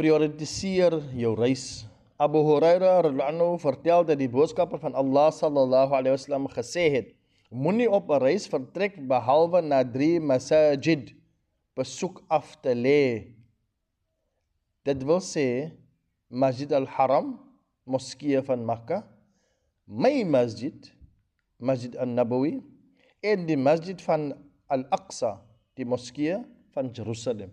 prioritiseer jou reis. Abu Huraira radhiyallahu vertel dat die boodskapper van Allah sallallahu alaihi wasallam gesê het: Moenie op 'n reis vertrek behalwe na drie masajid besoek af te lê. Dit wil sê Masjid al-Haram, moskee van Mekka, my masjid, Masjid an-Nabawi en die masjid van Al-Aqsa, die moskee van Jerusalem.